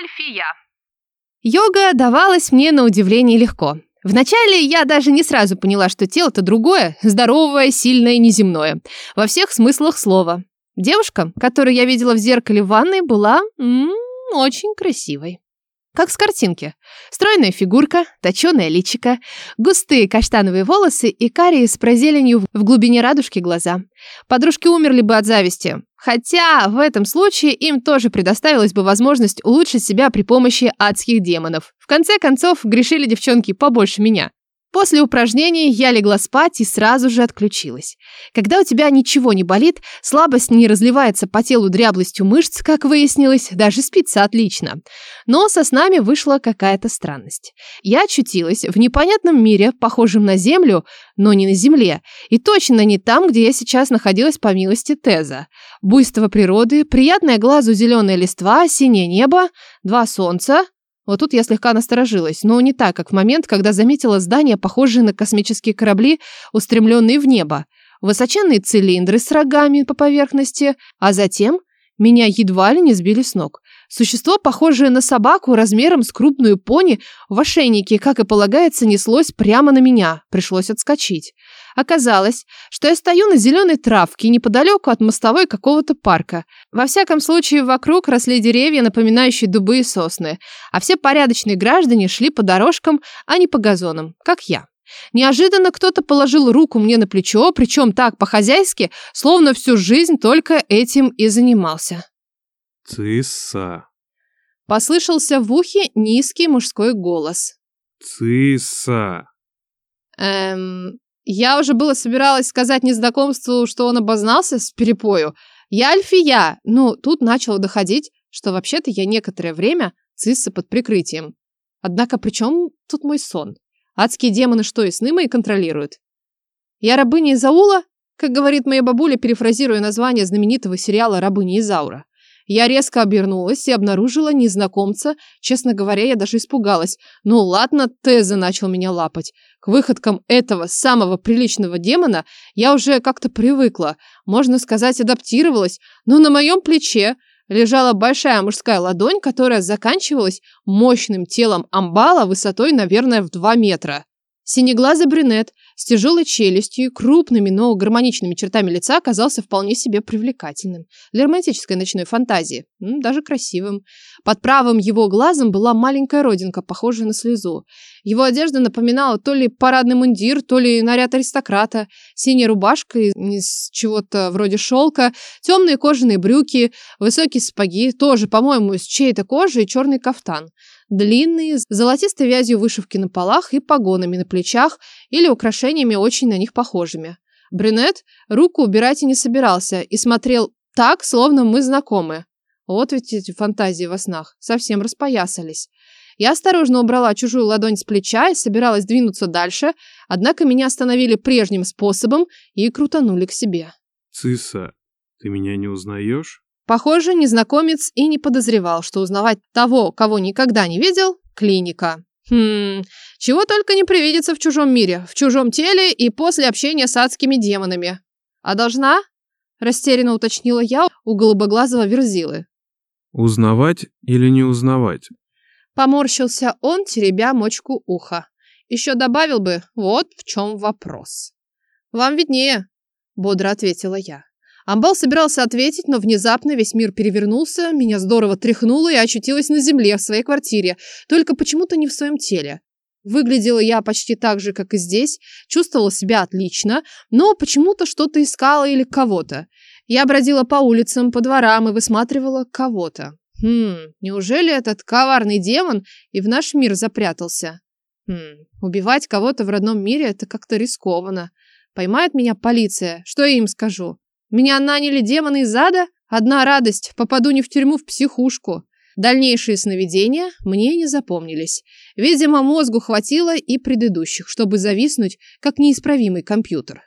Альфия. Йога давалась мне на удивление легко. Вначале я даже не сразу поняла, что тело-то другое, здоровое, сильное, неземное. Во всех смыслах слова. Девушка, которую я видела в зеркале в ванной, была м -м, очень красивой. Как с картинки. Стройная фигурка, точеное личико, густые каштановые волосы и карие с прозеленью в глубине радужки глаза. Подружки умерли бы от зависти. Хотя в этом случае им тоже предоставилась бы возможность улучшить себя при помощи адских демонов. В конце концов, грешили девчонки побольше меня. После упражнений я легла спать и сразу же отключилась. Когда у тебя ничего не болит, слабость не разливается по телу дряблостью мышц, как выяснилось, даже спится отлично. Но со снами вышла какая-то странность. Я очутилась в непонятном мире, похожем на Землю, но не на Земле, и точно не там, где я сейчас находилась по милости Теза. Буйство природы, приятное глазу зеленая листва, синее небо, два солнца, вот тут я слегка насторожилась, но не так, как в момент, когда заметила здание, похожее на космические корабли, устремленные в небо. Высоченные цилиндры с рогами по поверхности, а затем меня едва ли не сбили с ног. Существо, похожее на собаку размером с крупную пони, в ошейнике, как и полагается, неслось прямо на меня. Пришлось отскочить. Оказалось, что я стою на зеленой травке неподалеку от мостовой какого-то парка. Во всяком случае, вокруг росли деревья, напоминающие дубы и сосны, а все порядочные граждане шли по дорожкам, а не по газонам, как я. Неожиданно кто-то положил руку мне на плечо, причем так по-хозяйски, словно всю жизнь только этим и занимался. «Цисса!» Послышался в ухе низкий мужской голос. «Цисса!» Эм... Я уже было собиралась сказать незнакомству, что он обознался с перепою. Я Альфия. Ну, тут начало доходить, что вообще-то я некоторое время цисса под прикрытием. Однако при чем тут мой сон? Адские демоны что, и сны мои контролируют? Я рабыня Изаула, как говорит моя бабуля, перефразируя название знаменитого сериала «Рабыня Изаура». Я резко обернулась и обнаружила незнакомца. Честно говоря, я даже испугалась. Ну ладно, Теза начал меня лапать. К выходкам этого самого приличного демона я уже как-то привыкла. Можно сказать, адаптировалась. Но на моем плече лежала большая мужская ладонь, которая заканчивалась мощным телом амбала высотой, наверное, в 2 метра. Синеглазый брюнет с тяжелой челюстью и крупными, но гармоничными чертами лица оказался вполне себе привлекательным. Для романтической ночной фантазии. Даже красивым. Под правым его глазом была маленькая родинка, похожая на слезу. Его одежда напоминала то ли парадный мундир, то ли наряд аристократа. Синяя рубашка из чего-то вроде шелка, темные кожаные брюки, высокие сапоги, тоже, по-моему, из чьей-то кожи и черный кафтан. Длинные, с золотистой вязью вышивки на полах и погонами на плечах или украшениями очень на них похожими. Брюнет руку убирать и не собирался, и смотрел так, словно мы знакомы. Вот ведь эти фантазии во снах. Совсем распоясались. Я осторожно убрала чужую ладонь с плеча и собиралась двинуться дальше, однако меня остановили прежним способом и крутанули к себе. «Цисса, ты меня не узнаешь?» Похоже, незнакомец и не подозревал, что узнавать того, кого никогда не видел, клиника. Хм, чего только не привидится в чужом мире, в чужом теле и после общения с адскими демонами. А должна? Растерянно уточнила я у голубоглазого верзилы. Узнавать или не узнавать? Поморщился он, теребя мочку уха. Еще добавил бы, вот в чем вопрос. Вам виднее, бодро ответила я. Амбал собирался ответить, но внезапно весь мир перевернулся, меня здорово тряхнуло и очутилась на земле в своей квартире, только почему-то не в своем теле. Выглядела я почти так же, как и здесь, чувствовала себя отлично, но почему-то что-то искала или кого-то. Я бродила по улицам, по дворам и высматривала кого-то. Хм, неужели этот коварный демон и в наш мир запрятался? Хм, убивать кого-то в родном мире это как-то рискованно. Поймает меня полиция, что я им скажу? Меня наняли демоны из ада? Одна радость, попаду не в тюрьму, в психушку. Дальнейшие сновидения мне не запомнились. Видимо, мозгу хватило и предыдущих, чтобы зависнуть, как неисправимый компьютер.